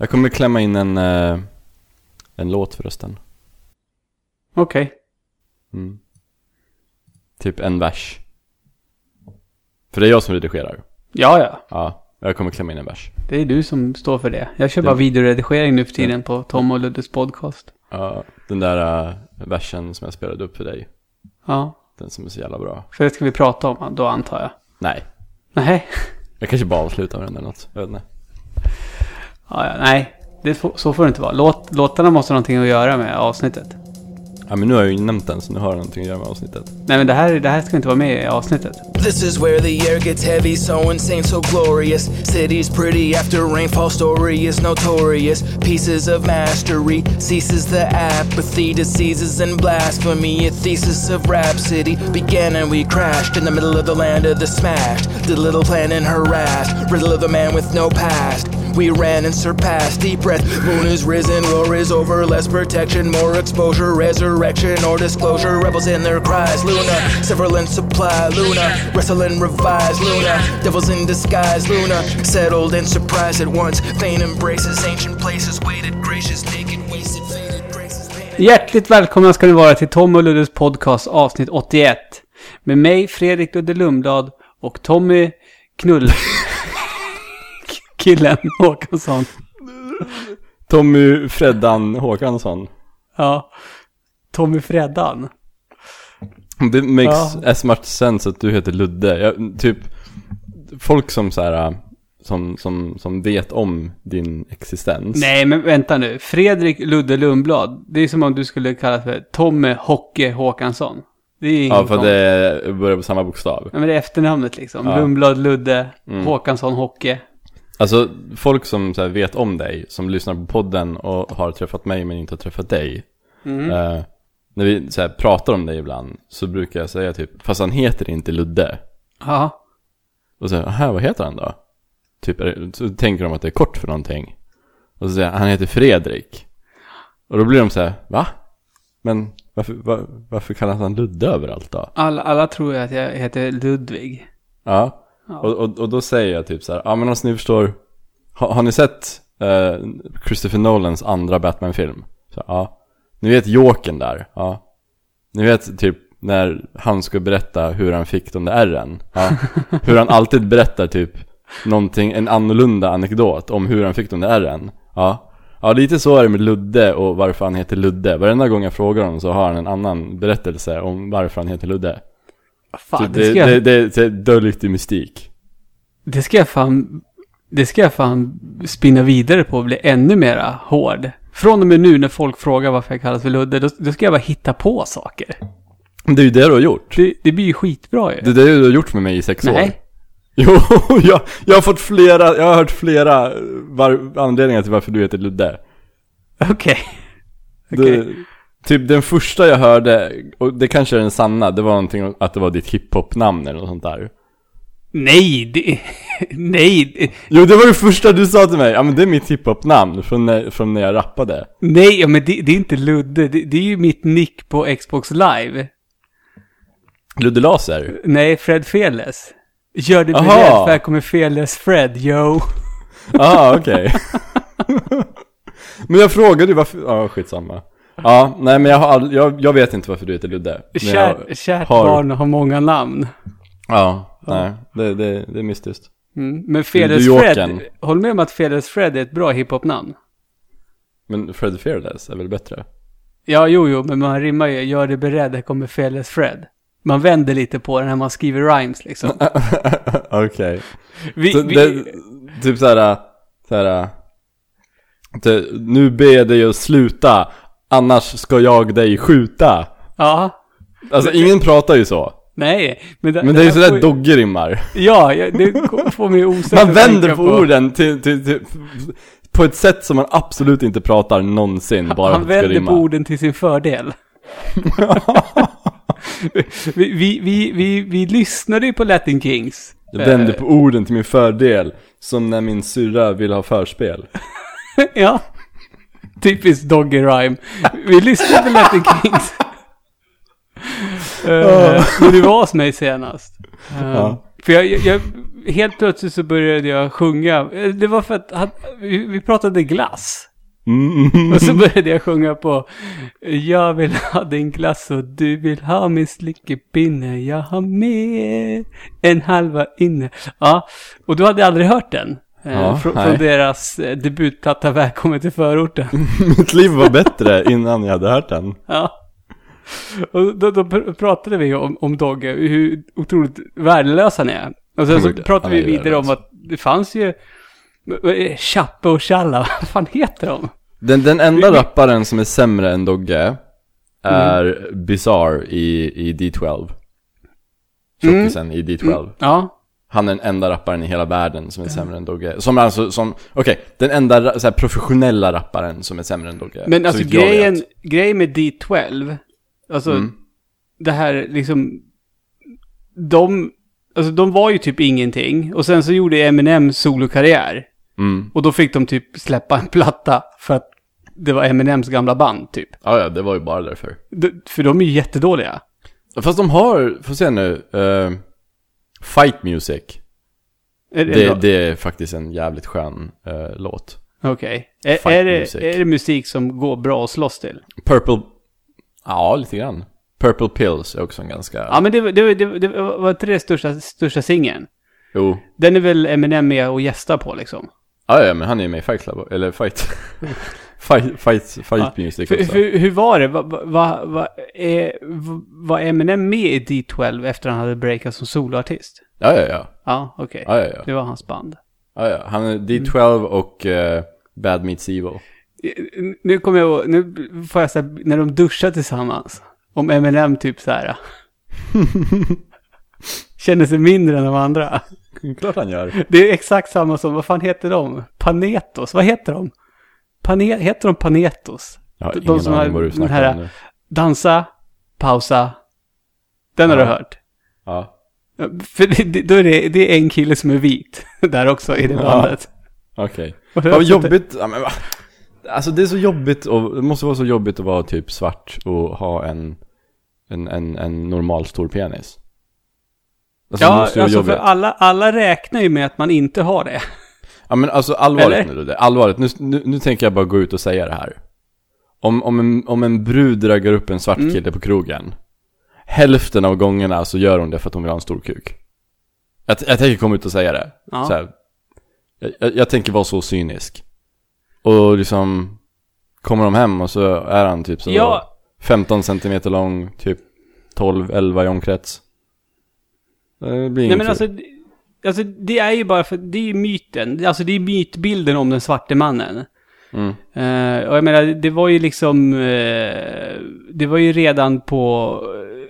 Jag kommer klämma in en, eh, en låt förresten. Okej. Mm. Typ en vers. För det är jag som redigerar. Ja, ja. Ja, jag kommer klämma in en vers. Det är du som står för det. Jag kör Det- bara videoredigering nu för tiden på Tom och Luddes podcast. Ja, den där uh, versen som jag spelade upp för dig. Ja. Den som är så jävla bra. För det ska vi prata om då antar jag. Nej, Nej. jag kanske bara avslutar med den eller något. Jag vet inte. Ja, ja, nej. Det får, så får det inte vara. Låt, låtarna måste ha någonting att göra med avsnittet. Ja, men nu har jag ju nämnt den så nu har jag någonting att göra med avsnittet. Nej, men det här, det här ska inte vara med i avsnittet. This is where the air gets heavy, so insane, so glorious. City's pretty after rainfall, story is notorious. Pieces of mastery ceases the apathy, diseases and blasphemy. A thesis of rhapsody began and we crashed in the middle of the land of the smashed. The little plan and harassed, riddle of the man with no past. We ran and surpassed. Deep breath, moon is risen, war is over, less protection, more exposure, resurrection or disclosure. Rebels in their cries, Luna, several in supply, Luna, wrestle and revise, Luna, devils in disguise, Luna, settled and surprised at once. Vain embraces ancient places, waited, gracious, naked, wasted, faded graces. Hjärtligt välkomna ska ni vara till Tom och Luddes podcast avsnitt 81. Med mig, Fredrik Ludde Lundblad och Tommy Knull... Killen Håkansson. Tommy Freddan Håkansson. Ja. Tommy Freddan. Det makes Ja. as much sense att du heter Ludde. Jag, typ, folk som så här, som, som, som vet om din existens. Nej, men vänta nu. Fredrik Ludde Lundblad. Det är som om du skulle kalla för Tommy Hocke Håkansson. Det är Ja, för konst. det börjar på samma bokstav. Ja, men det är efternamnet liksom. Ja. Lundblad, Ludde, Mm. Håkansson, Hocke. Alltså, folk som så här, vet om dig, som lyssnar på podden och har träffat mig men inte har träffat dig. Mm. Eh, när vi så här, pratar om dig ibland så brukar jag säga typ, fast han heter inte Ludde. Ja. Och så här, vad heter han då? Typ, det- så tänker de att det är kort för någonting. Och så säger jag, han heter Fredrik. Och då blir de så här, va? Men varför, va, varför kallas han Ludde överallt då? Alla, alla tror ju att jag heter Ludvig. Ja, Ja. och, och, och då säger jag typ så här, ja men alltså ni förstår, har, har ni sett eh, Christopher Nolans andra Batman-film? Ja. Ni vet Jokern där, ja. Ni vet typ när han ska berätta hur han fick de där ärren, ja. Hur han alltid berättar typ någonting, en annorlunda anekdot om hur han fick de där ärren, ja. Ja, lite så är det med Ludde och varför han heter Ludde. Varenda gång jag frågar honom så har han en annan berättelse om varför han heter Ludde. Fan, Så det, det, ska jag, det, det, det döljer lite mystik. det ska jag fan... Det ska jag fan spinna vidare på och bli ännu mera hård. Från och med nu när folk frågar varför jag kallas för Ludde, då, då ska jag bara hitta på saker. Det är ju det du har gjort. Det, det blir ju skitbra ju. Det är det du har gjort med mig i sex år. Nej. Jo, jag, jag har fått flera, jag har hört flera var, anledningar till varför du heter Ludde. Okej. Det, Okej. Typ den första jag hörde, och det kanske är den sanna, det var någonting att det var ditt hiphop-namn eller något sånt där. Nej, det... Nej, det, Jo, det var det första du sa till mig. Ja men det är mitt hiphop-namn från när, från när jag rappade. nej, ja, men det, det är inte Ludde. Det, det är ju mitt nick på Xbox Live. Ludde Laser. Nej, Fred Fearless. Gör dig beredd för här kommer Fearless Fred, yo. Ah, okej. men jag frågade ju varför, ja ah, skitsamma. Ja, nej men jag har all, jag, jag vet inte varför du heter Ludde. Kär, jag kärt har- barn har många namn. Ja, nej, det, det, det är mystiskt. Mm. Men Fearless Fred, håll med om att Fearless Fred är ett bra hiphop-namn. Men Fred Fearless är väl bättre? Ja, jo, jo, men man rimmar ju, gör dig beredd, här kommer Fearless Fred. Man vänder lite på den när man skriver rhymes liksom. Okej. Så vi, det- Typ såhär, såhär, nu ber jag dig att sluta, annars ska jag dig skjuta. Ja, Alltså ingen pratar ju så. nej. Men det, Men det är ju sådär får- Dogge rimmar. Ja, det får mig osökt Man vänder tänka på orden till, till, till, på ett sätt som man absolut inte pratar någonsin, bara Han det vänder på orden till sin fördel. vi, vi, vi, vi, vi lyssnade ju på Latin Kings. Jag vänder Eh, på orden till min fördel, som när min syrra vill ha förspel. ja. Typiskt Doggy Rhyme. Vi lyssnade på Latin Kings. Eh, när du var hos mig senast. Eh, Ja. För jag, jag, helt plötsligt så började jag sjunga. Det var för att han, vi, vi pratade glass. Mm. Och så började jag sjunga på Jag vill ha din glass och du vill ha min slickepinne Jag har med en halva inne Ja, och du hade aldrig hört den? Eh, Ja, från, från deras eh, debutplatta Välkommen till förorten. Mitt liv var bättre innan jag hade hört den. Ja. Och då, då pr- pratade vi om, om Dogge, hur otroligt värdelös han är. Och sen så pratade vi vidare om att det fanns ju Chappe och Challa, vad fan heter de? Den, den enda rapparen som är sämre än Dogge är Bizarre i, i D12. Tjockisen i D12. Ja, Han är den enda rapparen i hela världen som är sämre än Dogge. Som alltså, som, okej, den enda så här, professionella rapparen som är sämre än Dogge. Men alltså grejen, grejen med D12, alltså Mm. det här liksom, de, alltså de var ju typ ingenting. Och sen så gjorde Eminem solokarriär. Mm. Och då fick de typ släppa en platta för att det var Eminems gamla band typ. Ja, ja, det var ju bara därför. D- för de är ju jättedåliga. Fast de har, får se nu, eh, Fight Music. Är det, Det, det är faktiskt en jävligt skön eh, låt. Okej. Är, Fight är, det, är det musik som går bra att slåss till? Purple, ja lite grann. Purple Pills är också en ganska, Ja men det, var- det, det, det var inte det största, största singeln. jo. Den är väl Eminem med och gästar på liksom. Ja, ja, men han är ju med i Fight Club, eller Fight. fight, fight, fight Ja, Music också. för, hur var det? Va, va, va, va, är, va, var Eminem med i D12 efter han hade breakat som soloartist? Ja, ja, ja. Ja, okej. Ja, ja, ja. Det var hans band. ja, ja. Han är D12 och eh, Bad Meets Evil. Nu kommer jag nu får jag säga när de duschar tillsammans. Om Eminem typ så här. Känner sig mindre än de andra. Klart han gör. Det är exakt samma som, vad fan heter de? Panetos, vad heter de? Pane, heter de Panetos? Har De som har vad du den här- om nu. Dansa, pausa. Den har Ja. du hört? Ja. Ja, För det, det, då är det, det är en kille som är vit där också i det Ja. bandet. Okej. Och det- Vad jobbigt, ja, men, va? Alltså det är så jobbigt och det måste vara så jobbigt att vara typ svart och ha en, en, en, en normal stor penis. Alltså, Ja, alltså för alla, alla räknar ju med att man inte har det. Ja men alltså allvarligt Eller? nu det, allvarligt, nu, nu, nu tänker jag bara gå ut och säga det här. Om, om, en, om en brud raggar upp en svart Mm. kille på krogen, hälften av gångerna så gör hon det för att hon vill ha en stor kuk. Jag, jag tänker komma ut och säga det. Ja. Så här, jag, jag, tänker vara så cynisk. Och liksom, kommer de hem och så är han typ så Ja. 15 centimeter lång, typ 12-11 i omkrets. Det blir Nej inget men alltså, det- alltså det är ju bara för, det är ju myten. Alltså det är mytbilden om den svarte mannen. Mm. Eh, och jag menar, det var ju liksom, eh, det var ju redan på,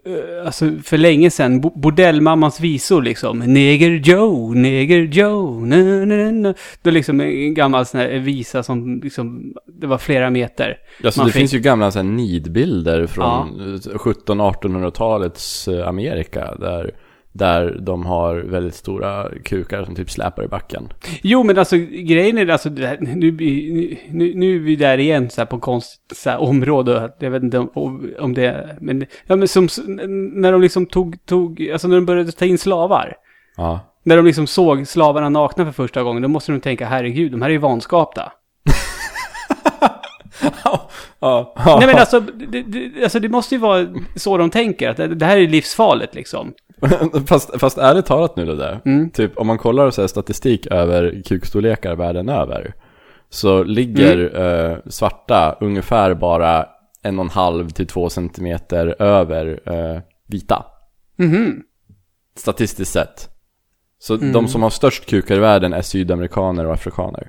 eh, alltså för länge sedan, bo- bordellmammans visor liksom. Neger Joe, Neger Joe, na, na, na. Det är liksom en gammal sån här visa som liksom, det var flera meter. Alltså Man det fick- finns ju gamla så här, nidbilder från 1700-1800-talets eh, Amerika där, där de har väldigt stora kukar som typ släpar i backen. Jo, men alltså grejen är alltså, nu, nu, nu är vi där igen så här på konstigt så här, område. Jag vet inte om, om det, men, ja, men som, när de liksom tog, tog, alltså när de började ta in slavar. Ja. När de liksom såg slavarna nakna för första gången, då måste de tänka, herregud, de här är ju vanskapta. ja. Nej men alltså det, det, alltså, det måste ju vara så de tänker, att det, det här är livsfarligt liksom. fast, fast ärligt talat nu det där. Mm. Typ om man kollar så statistik över kukstorlekar världen över. Så ligger Mm. eh, svarta ungefär bara en och en halv till två centimeter över eh, vita. Mhm. Statistiskt sett. Så Mm. de som har störst kukar i världen är sydamerikaner och afrikaner.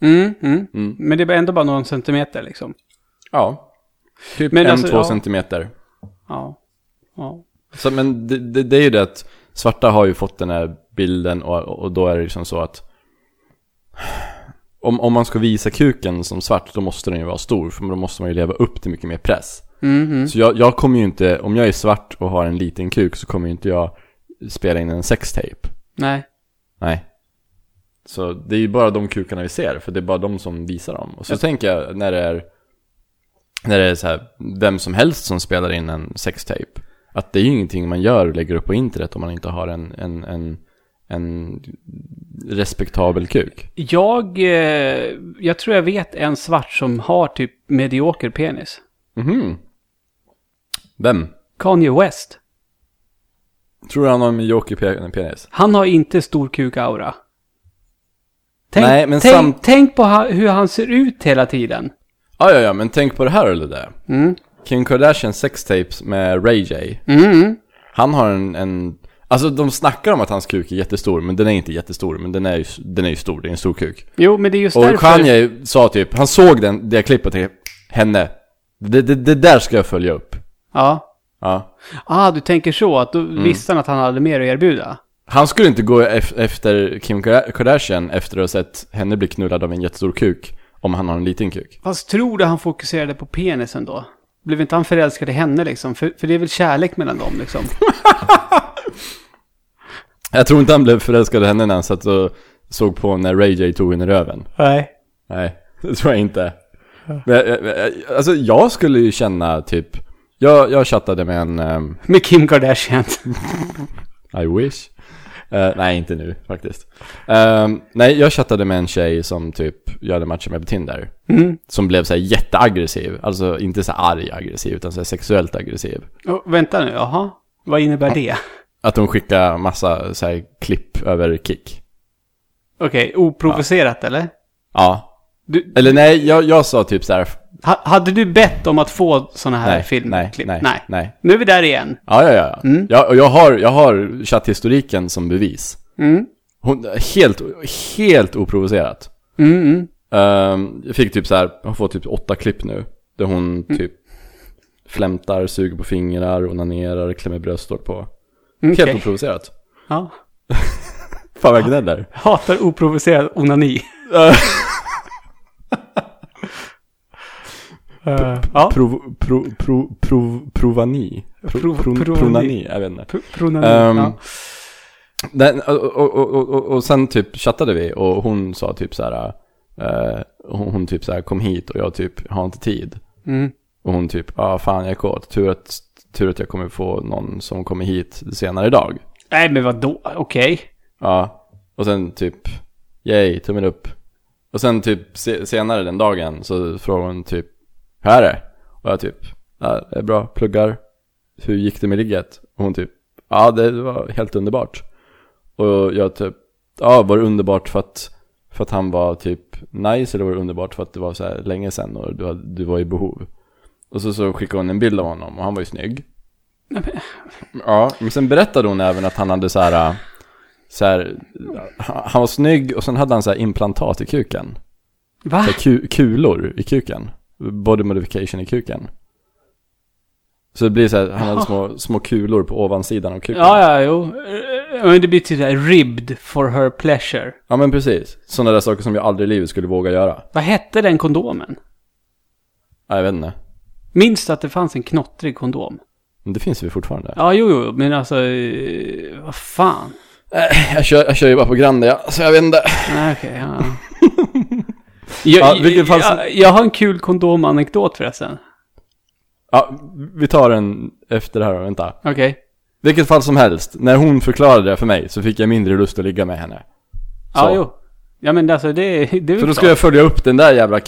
Mm, mm. Mm. Men det var ändå bara någon centimeter liksom. Ja. Typ Men en, alltså, två ja. centimeter. Ja. Ja. Så, men det, det, det är ju det att svarta har ju fått den här bilden och, och då är det liksom så att om, om man ska visa kuken som svart då måste den ju vara stor för då måste man ju leva upp till mycket mer press. Mhm. Så jag, jag kommer ju inte, om jag är svart och har en liten kuk så kommer ju inte jag spela in en sextape. Nej. Nej. Så det är ju bara de kukarna vi ser, för det är bara de som visar dem. Och så tänker jag när det är, när det är så här, vem som helst som spelar in en sextape. att det är ju ingenting man gör och lägger upp på internet om man inte har en, en, en, en respektabel kuk. Jag, eh, jag tror jag vet en svart som har typ medioker penis. Mhm. Vem? Kanye West. Tror du han har en medioker pe- penis? Han har inte stor kukaura. Tänk, Nej, men tänk, samt- tänk på hur han ser ut hela tiden. Ja, ja, ja, men tänk på det här eller det. Mm. Kim Kardashian sextapes med Ray J. Mm. Han har en, en, alltså de snackar om att hans kuk är jättestor, men den är inte jättestor, men den är ju, den är ju stor, det är en stor kuk. Jo, men det är just Och därför... Kanye sa typ, han såg den, det klippet och tänkte, henne, det, det, det där ska jag följa upp. Ja. Ja. Ah, du tänker så, att då Mm. visste han att han hade mer att erbjuda. Han skulle inte gå ef- efter Kim Kardashian efter att ha sett henne bli knullad av en jättestor kuk, om han har en liten kuk. Fast tror du han fokuserade på penisen då? Blev inte han förälskad i henne liksom? För, för det är väl kärlek mellan dem liksom? Jag tror inte han blev förälskad i henne när han satt och såg på när Ray J tog henne i röven. Nej. Nej, det tror jag inte. Men, jag- jag- alltså jag skulle ju känna typ, jag, jag chattade med en, ehm, Med Kim Kardashian. I wish. Eh, nej, inte nu faktiskt. Ehm, nej, jag chattade med en tjej som typ jag hade matchat med på Tinder. Mm. Som blev så här jätteaggressiv. Alltså inte så här arg aggressiv, utan så här sexuellt aggressiv. Oh, vänta nu, jaha. Vad innebär det? Att hon skickade massa så här klipp över kick. Okej, oprovocerat eller? Ja. Du, Eller nej, jag, jag sa typ så här. ha, hade du bett om att få sådana här Nej, filmklipp? nej, nej, nej. Nu är vi där igen. Ja, ja, ja. Mm. ja och jag har, jag har chatthistoriken som bevis. Mm. Hon, helt, helt oprovocerat. Mm, mm. Ehm, jag fick typ så här, jag har fått typ åtta klipp nu. Där hon typ flämtar, suger på fingrar, onanerar, klämmer bröstvårtor på. Okej. Helt oprovocerat. Ja. Fan vad jag gnäller. Hatar oprovocerad onani. Eh, ja, Prov, prov, prov, prov, provani. Pro, Prov- pro, provani. pronani, jag vet inte. pr- pronani. Ehm, och, och, och, och, sen typ chattade vi och hon sa typ så här. eh, hon, typ så här kom hit och jag typ har inte tid. Mm. Och hon typ, ja ah, fan jag är kåt. Tur att, tur att jag kommer få någon som kommer hit senare idag. Nej, men vadå? Okej. Ja, och sen typ, yay, tummen upp. Och sen typ se, senare den dagen så frågar hon typ, hur är det? Och jag typ, ja det är bra, pluggar. Hur gick det med ligget? Och hon typ, ja det var helt underbart. Och jag typ, ja var det underbart för att, för att han var typ nice eller var det underbart för att det var så här länge sedan och du, hade- du var i behov? Och så, så skickade hon en bild av honom och han var ju snygg. Ja, men sen berättade hon även att han hade så här, så här, han var snygg och sen hade han så här implantat i kuken. Va? Så kulor i kuken. Body modification i kuken. Så det blir så här, han hade små, små kulor på ovansidan av kuken. Ja, ja, jo. Eh, Men det blir typ såhär ribbed for her pleasure. Ja men precis. Sådana där saker som jag aldrig i livet skulle våga göra. Vad hette den kondomen? Ja, jag vet inte. Minns du att det fanns en knottrig kondom? Men det finns ju fortfarande. Ja, jo, jo, men alltså, eh, vad fan. Äh, Jag kör, jag kör ju bara på Grande, ja, så jag vet inte. Nej, okej, ja. jag, Ja, fall jag, jag har en kul kondomanekdot förresten. Ja, vi tar den efter det här då, vänta. Okej. Vilket fall som helst, när hon förklarade det för mig så fick jag mindre lust att ligga med henne. Ja, jo. Ja, men alltså det, det är För då ska jag följa upp den där jävla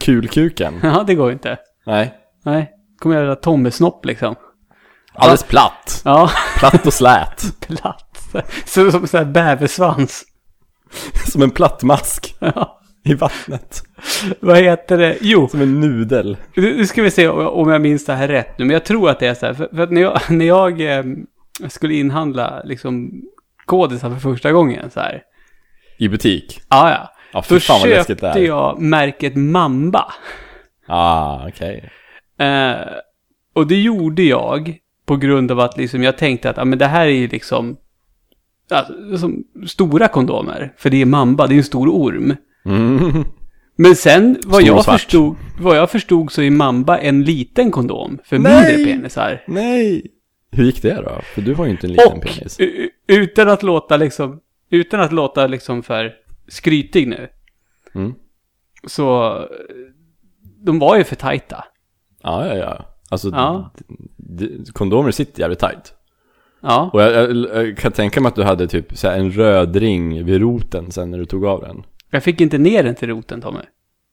kulkuken. Ja, det går inte. Nej. Nej. Kommer jag göra Tomme-snopp liksom. Alldeles platt. Ja, Platt och slät. platt. Så, som sån här bäversvans. Som en platt mask Ja. I vattnet. Vad heter det? Jo, Som en nudel. nu ska vi se om jag minns det här rätt nu. Men jag tror att det är så här. För, för att när jag, när jag eh, skulle inhandla liksom kodisar för första gången så här. I butik. Ja, ja. Ja, Då fan vad det köpte är. jag märket Mamba. Ah, okej. Eh, och det gjorde jag på grund av att liksom jag tänkte att ah, men det här är ju liksom alltså, stora kondomer. För det är Mamba, det är en stor orm. Mm. Men sen vad Stor jag, svart. förstod, vad jag förstod så är Mamba en liten kondom för Nej! mindre penisar. Nej. Hur gick det då? För du har ju inte en liten Och penis. utan att låta liksom, utan att låta liksom för skrytig nu. Mm. Så, de var ju för tajta. Ja, ja, ja. Alltså, Ja. kondomer sitter jävligt tight. Ja. Och jag, jag, jag kan tänka mig att du hade typ så en röd ring vid roten sen när du tog av den. Jag fick inte ner den till roten, Tommy.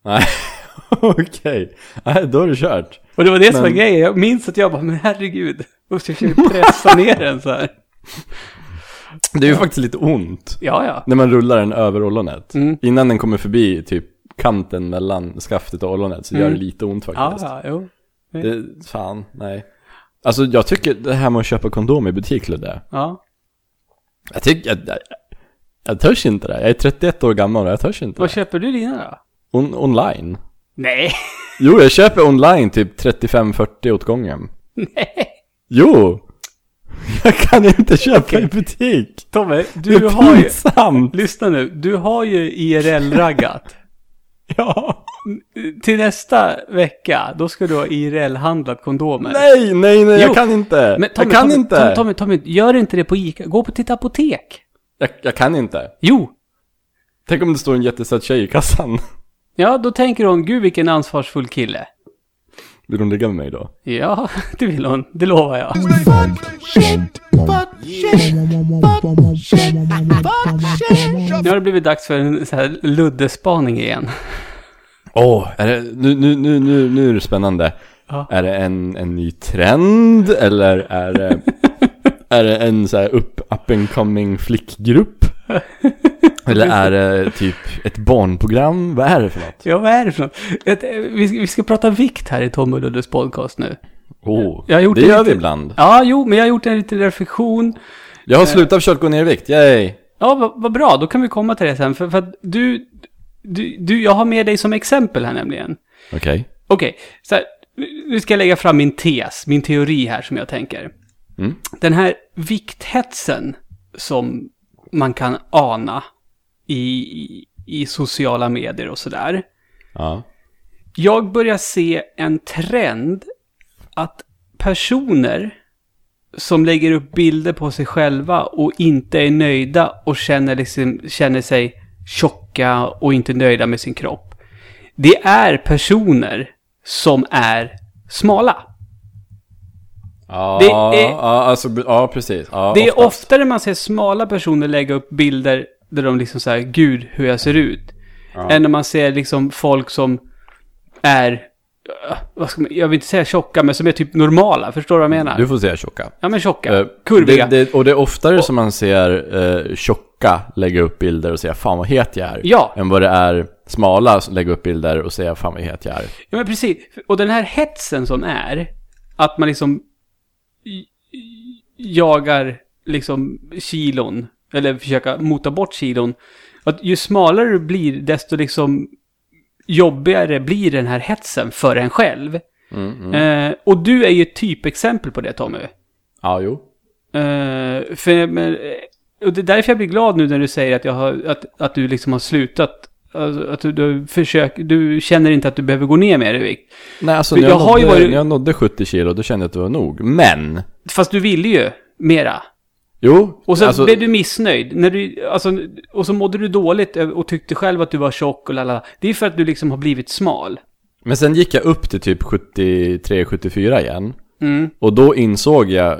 Nej, okej. Nej, då är det kört. Och det var det som var Men- grejen. Jag minns att jag bara, men herregud. Försökte jag pressa ner den så här. Det är ju faktiskt lite ont. Ja, ja. När man rullar den över ollonet. Mm. Innan den kommer förbi typ kanten mellan skaftet och ollonet så gör Mm. det lite ont Ja, faktiskt. ja, jo. Det, fan, nej. Alltså jag tycker det här med att köpa kondom i butik Ludde. Ja. Jag tycker, jag, jag, törs inte det. Jag är 31 år gammal och jag törs inte Vad det. köper du dina då? On, online. Nej. Jo, jag köper online typ 35-40 åt gången. Nej. Jo! Jag kan inte köpa i butik. Tommy, Det du är har ju... pinsamt. Lyssna nu. Du har ju IRL-raggat. Ja. Till nästa vecka, då ska du ha IRL-handlat kondomer. Nej, nej, nej, Jo. jag kan inte. Men Tommy, jag kan Tommy, inte. Tommy, Tommy, Tommy, gör inte det på ICA. Gå på till ett apotek. Jag, jag kan inte. Jo. Tänk om det står en jättesöt tjej i kassan. Ja, då tänker hon, gud vilken ansvarsfull kille. Vill hon ligga med mig då? Ja, det vill hon. Det lovar jag. Nu har det blivit dags för en så här luddespaning igen. Åh, det, nu, nu, nu, nu, nu är det spännande. Ja. Är det en, en ny trend eller är det, är det en så här up, up and coming flickgrupp? Eller är det typ ett barnprogram? Vad är det för något? Ja, vad är det för något? Vi ska, vi ska prata vikt här i Tom och Luddes podcast nu. Åh, Jag har gjort det gör lite- vi ibland. Ja, jo, men jag har gjort en liten reflektion. Jag har slutat försöka gå ner i vikt, yay! Ja, vad, vad bra. Då kan vi komma till det sen. För, för att du, du, du, jag har med dig som exempel här nämligen. Okej. Okej, så här, nu ska jag lägga fram min tes, min teori här som jag tänker. Mm. Den här vikthetsen som man kan ana i, i sociala medier och sådär. Ja. Jag börjar se en trend att personer som lägger upp bilder på sig själva och inte är nöjda och känner, liksom, känner sig tjocka och inte nöjda med sin kropp. Det är personer som är smala. Ja, Det är- ja, alltså, ja precis. Ja, Det är oftast. oftare man ser smala personer lägga upp bilder där de liksom säger gud hur jag ser ut. Ja. Än när man ser liksom folk som är, äh, vad ska man, jag vill inte säga tjocka, men som är typ normala. Förstår du vad jag menar? Du får säga tjocka. Ja men tjocka. Eh, Kurviga. Det, det, och det är oftare som man ser uh, tjocka lägga upp bilder och säga fan vad het jag är. Ja. Än vad det är smala som lägga upp bilder och säga fan vad het jag är. Ja men precis. Och den här hetsen som är, att man liksom jagar liksom kilon, eller försöka mota bort kilon. Att ju smalare du blir, desto liksom jobbigare blir den här hetsen för en själv. Mm, mm. Eh, och du är ju ett typexempel på det Tommy. Ja, jo. Eh, för, men, och det är därför jag blir glad nu när du säger att, jag har, att, att du liksom har slutat. Alltså, att du, du försöker, du känner inte att du behöver gå ner mer i vikt. Nej, alltså när jag, jag har ju nådde, varit- när jag nådde 70 kilo då kände jag att det var nog. Men, Fast du ville ju mera. jo. Och så alltså, blev du missnöjd. När du, alltså, och så mådde du dåligt och tyckte själv att du var tjock och lalala. Det är för att du liksom har blivit smal. Men sen gick jag upp till typ 73-74 igen. Mm. Och då insåg jag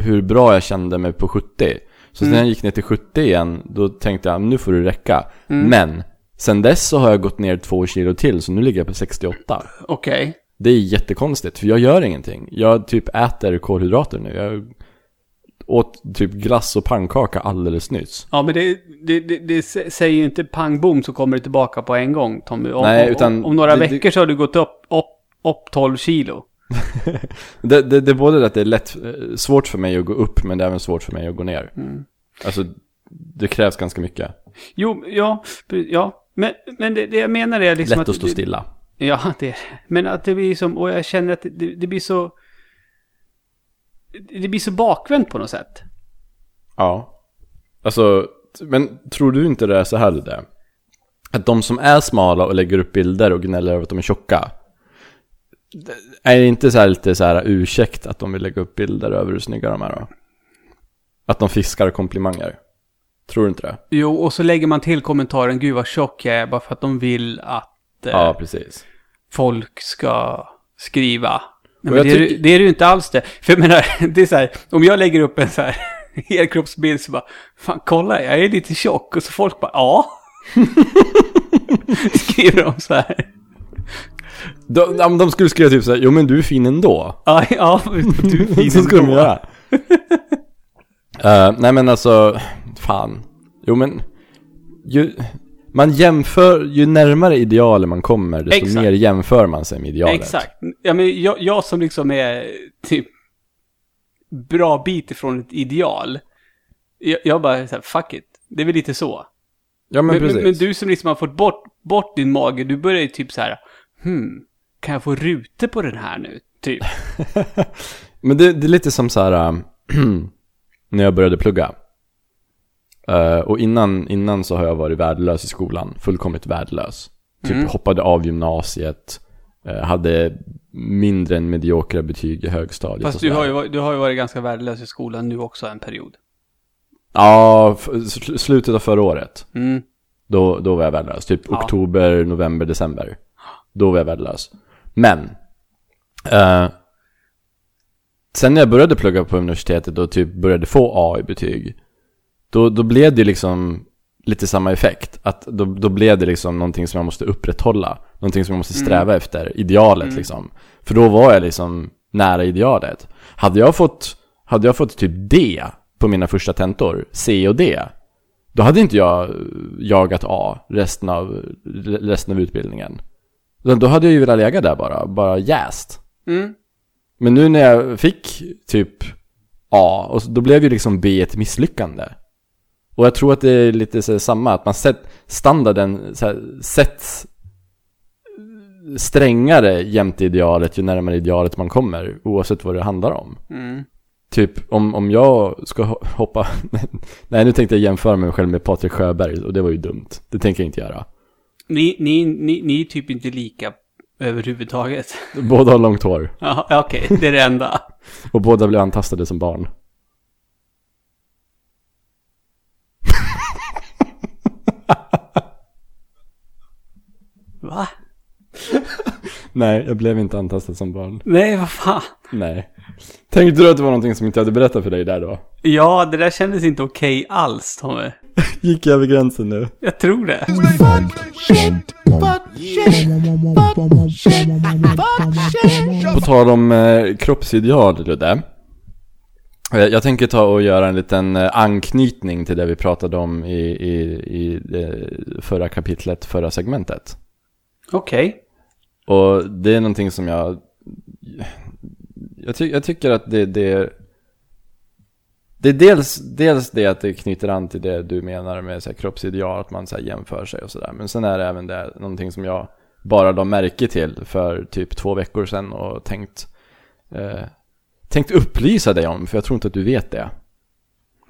hur bra jag kände mig på 70. Så Mm. när jag gick ner till 70 igen, då tänkte jag nu får det räcka. Mm. Men, sen dess så har jag gått ner två kilo till, så nu ligger jag på 68. Okej. Det är jättekonstigt, för jag gör ingenting. Jag typ äter kolhydrater nu. Jag åt typ glass och pannkaka alldeles nyss. Ja, men det, det, det, det sä- säger ju inte pang bom så kommer det tillbaka på en gång, Tommy. Om, Nej, utan om, om några det- det- veckor så har du gått upp, upp, upp 12 kilo. Det, det, det är både att det är lätt, eh, svårt för mig att gå upp, men det är även svårt för mig att gå ner. Mm. Alltså, det krävs ganska mycket. Jo, ja, ja. Men, men det, det jag menar är liksom Lätt att stå det, stilla. Ja, det är Men att det blir som, och jag känner att det, det blir så... Det blir så bakvänt på något sätt. Ja. Alltså, men tror du inte det är så här det Att de som är smala och lägger upp bilder och gnäller över att de är tjocka. det- Är det inte så här lite så här ursäkt att de vill lägga upp bilder över hur snygga de är då? Att de fiskar komplimanger. Tror du inte det? Jo, och så lägger man till kommentaren, gud vad tjock jag är, bara för att de vill att eh, Ja, precis. folk ska skriva. Nej, men det, är, tycker- det är ju inte alls det. För jag menar, det är så här, om jag lägger upp en så här helkroppsbild så bara, fan kolla, jag är lite tjock. Och så folk bara, ja. Skriver de så här. De, de skulle skriva typ såhär, jo men du är fin ändå. Ja, ja du är fin så skulle de ändå. göra. Eh, nej men alltså, fan. Jo men, ju, man jämför, ju närmare idealet man kommer, desto Exakt. mer jämför man sig med idealet. Exakt. Ja, men jag, jag som liksom är typ bra bit ifrån ett ideal. Jag, jag bara så här, fuck it. Det är väl lite så. Ja men, Men, men, precis. men du som liksom har fått bort, bort din mage, du börjar ju typ så här, hmm, kan jag få rutor på den här nu? Typ. Men det, det är lite som så här äh, när jag började plugga. Eh, och innan, innan så har jag varit värdelös i skolan, fullkomligt värdelös. Typ Mm. hoppade av gymnasiet, eh, hade mindre än mediokra betyg i högstadiet Fast och du har, ju, du har ju varit ganska värdelös i skolan nu också en period. Ja, sl- slutet av förra året. Mm. Då, då var jag värdelös. Typ Ja. oktober, november, december. Då var jag värdelös. Men. Eh, sen när jag började plugga på universitetet och typ började få A i betyg. Då, då blev det liksom lite samma effekt. Att då, då blev det liksom någonting som jag måste upprätthålla. Någonting som jag måste sträva efter. Idealet liksom. För då var jag liksom nära idealet. Hade jag fått, hade jag fått typ D på mina första tentor, C och D. Då hade inte jag jagat A resten av, resten av utbildningen. Då hade jag ju velat lägga där bara, bara jäst. Mm. Men nu när jag fick typ A, och då blev ju liksom B ett misslyckande. Och jag tror att det är lite så här samma, att man sett standarden så här, sätts strängare jämte idealet ju närmare idealet man kommer, oavsett vad det handlar om. Mm. Typ om, om jag ska ho- hoppa, nej nu tänkte jag jämföra mig själv med Patrik Sjöberg och det var ju dumt. Det tänker jag inte göra. Ni, ni, ni, ni är typ inte lika överhuvudtaget. Båda har långt hår Ja, okej, det är det enda. och båda blev antastade som barn. Va? Nej, jag blev inte antastad som barn. Nej, vad fan. Nej. Tänkte du att det var någonting som inte jag hade berättat för dig där då? Ja, det där kändes inte okej alls, Tommy. Gick jag över gränsen nu? Jag tror det. På tal om eh, kroppsideal, Ludde. Eh, Jag tänker ta och göra en liten eh, anknytning till det vi pratade om i, i, i det förra kapitlet, förra segmentet. Okej. Och det är någonting som jag... Jag, ty, jag tycker att det, det... Det är dels, dels det att det knyter an till det du menar med så här, kroppsideal, att man så här, jämför sig och sådär. Men sen är det även det någonting som jag bara la märke till för typ två veckor sedan och tänkt, eh, tänkt upplysa dig om, för jag tror inte att du vet det.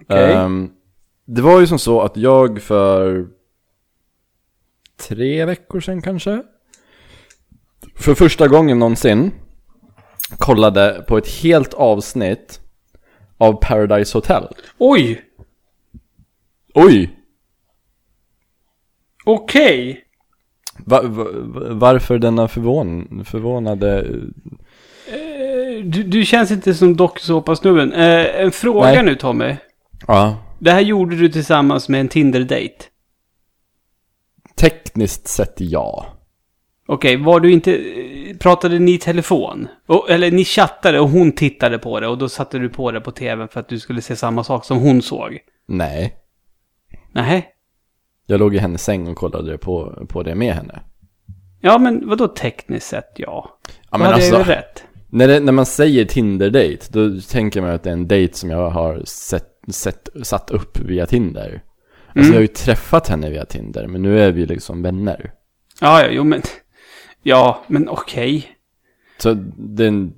Okej. Ehm, det var ju som så att jag för tre veckor sedan kanske, för första gången någonsin kollade på ett helt avsnitt av Paradise Hotel. Oj! Oj! Okej. Va, va, varför denna förvån, förvånade... Eh, Du, du känns inte som dokusåpasnubben. Eh, en fråga Nej. nu, Tommy. Ja, Det här gjorde du tillsammans med en Tinder-date. Tekniskt sett ja. Okej, var du inte... eh, Pratade ni i telefon? Och, eller ni chattade och hon tittade på det och då satte du på det på tvn för att du skulle se samma sak som hon såg? Nej. Nej. Jag låg i hennes säng och kollade på, på det med henne. Ja, men vadå tekniskt sett ja? Ja, Då men hade alltså, jag ju rätt. när, det, när man säger Tinder-date, då tänker man att det är en date som jag har sett, sett, satt upp via Tinder. Alltså Mm. jag har ju träffat henne via Tinder, men nu är vi liksom vänner. Ja, ja, jo men... Ja, men okej. Så det är en,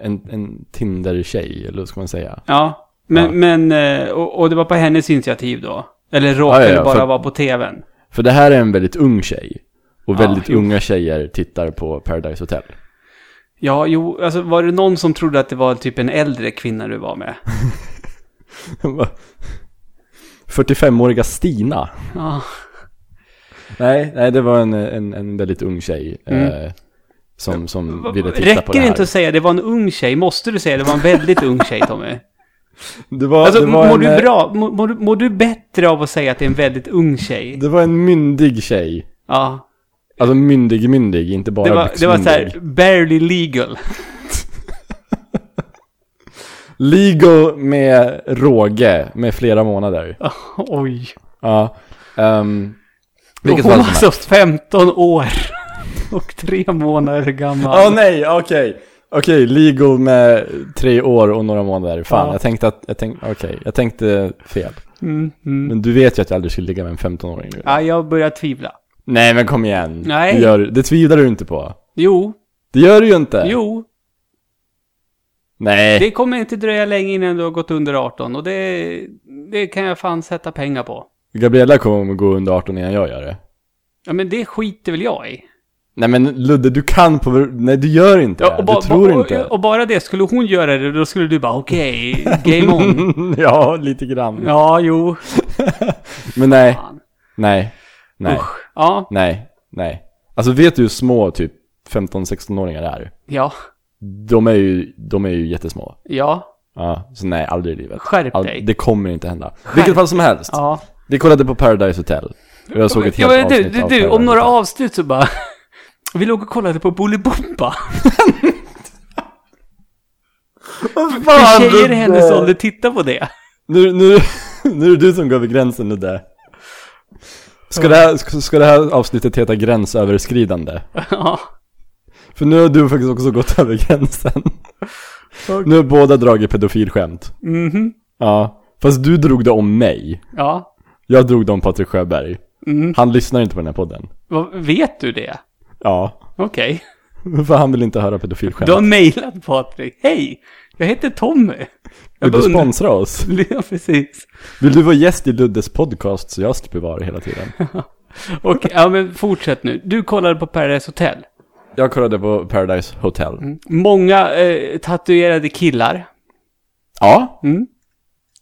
en, en Tinder-tjej, eller vad ska man säga? Ja. Men, Ja. men... eh, Och, och det var på hennes initiativ då? Eller råkade Ja, ja, bara för- vara på tvn? För det här är en väldigt ung tjej. Och väldigt jo. unga tjejer tittar på Paradise Hotel. Ja, jo, alltså var det någon som trodde att det var typ en äldre kvinna du var med? 45-åriga Stina. Ja. Nej, nej det var en, en, en väldigt ung tjej. Mm. Eh, som, som ville titta på Räcker det det här. inte att säga det var en ung tjej? Måste du säga det var en väldigt ung tjej, Tommy? Det var, Alltså, det var mår en, du eh, bra? Mår, mår, du- bättre av att säga att det är en väldigt ung tjej? Det var en myndig tjej. Ja. Alltså myndig, myndig, inte bara Det var, det var så här, barely legal. Legal med råge, med flera månader. Oj. Ja. Um, vilket Hon var alltså 15 år. Och tre månader gammal. Åh nej, okej. Okej, legal med tre år och några månader. Fan, Ja. jag tänkte att, jag tänkte, okej, jag tänkte fel. Mm, mm. Men du vet ju att jag aldrig skulle ligga med en 15-åring nu. Ja, jag börjar tvivla. Nej men kom igen. Nej. Det, gör, det tvivlar du inte på. Jo, Det gör du ju inte. jo. Nej. Det kommer inte dröja länge innan du har gått under 18. Och det, det kan jag fan sätta pengar på. Gabriella kommer gå under 18 innan jag gör det. Ja, men det skiter väl jag i. Nej men Ludde, du kan på... Nej du gör inte Ja, och, ba, du tror ba, inte. och, och bara det, skulle hon göra det, då skulle du bara okej, game on. ja, lite grann. Ja, jo. Men nej, Fan. nej, nej, Usch. Ja, nej, nej. Alltså vet du hur små typ 15-16-åringar är? ja, De är ju, de är ju jättesmå. ja. Ja, så nej, aldrig i livet. Skärp All, dig. det kommer inte hända. Vilket fall som helst. Ja. Vi kollade på Paradise Hotel. Och jag såg ett Ja, helt men du, avsnitt du, av du, Paradise om några Hotel. avsnitt så bara... Vi låg och kollade på Bolibompa. Fan, Hur tjejer i Ludde! hennes ålder tittar på det. Nu, nu, nu är det du som går över gränsen Ludde. Ska det, här, ska, ska det här avsnittet heta gränsöverskridande? Ja. För nu har du faktiskt också gått över gränsen. Nu har båda dragit pedofilskämt. Mhm. Ja. Fast du drog det om mig. Ja. Jag drog det om Patrik Sjöberg. Mm. Han lyssnar inte på den här podden. Vad- Vet du det? Ja. Okej. För han vill inte höra pedofilskämt. Du har mejlat Patrik. Hej! Jag heter Tommy. Vill Jag du undrar- sponsra oss? Ja, precis. Vill du vara gäst i Luddes podcast så jag slipper vara hela tiden? Okej, ja men fortsätt nu. Du kollade på Paradise Hotel. Jag kollade på Paradise Hotel. Många eh, tatuerade killar. Ja. Mm.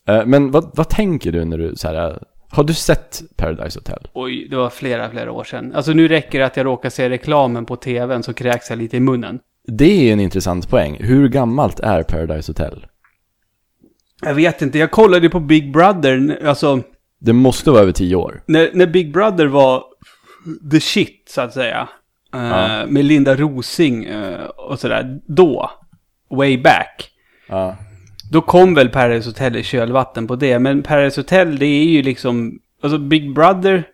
Eh, Men vad, vad tänker du när du så här, har du sett Paradise Hotel? Oj, det var flera, flera år sedan. Alltså nu räcker det att jag råkar se reklamen på tvn så kräks jag lite i munnen. Det är en intressant poäng. Hur gammalt är Paradise Hotel? Jag vet inte, jag kollade på Big Brother, alltså Det måste vara över tio år. när, när Big Brother var the shit, så att säga. Eh, Ja. Med Linda Rosing eh, och sådär. Då, way back. Ja. Då kom väl Paradise Hotel i kölvatten på det. Men Paradise Hotel, det är ju liksom... Alltså Big Brother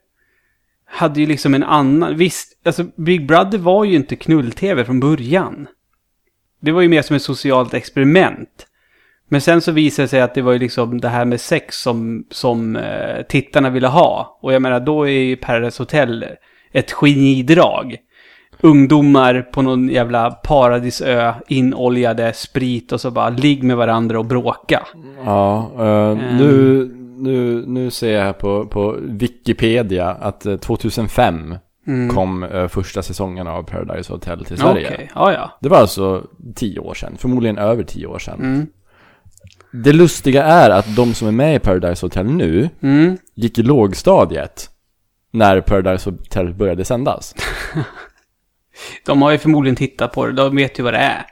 hade ju liksom en annan... Visst, alltså Big Brother var ju inte knull-tv från början. Det var ju mer som ett socialt experiment. Men sen så visade det sig att det var ju liksom det här med sex som, som eh, tittarna ville ha. Och jag menar, då är ju Paradise Hotel ett genidrag. Ungdomar på någon jävla paradisö, inoljade, sprit och så bara ligg med varandra och bråka. Ja, eh, nu, nu, nu ser jag här på, på Wikipedia att eh, 2005 kom eh, första säsongen av Paradise Hotel till Sverige. Okej, ja ja. Det var alltså tio år sedan, förmodligen över tio år sedan. Mm. Det lustiga är att de som är med i Paradise Hotel nu Mm. gick i lågstadiet när Paradise Hotel började sändas. De har ju förmodligen tittat på det, de vet ju vad det är.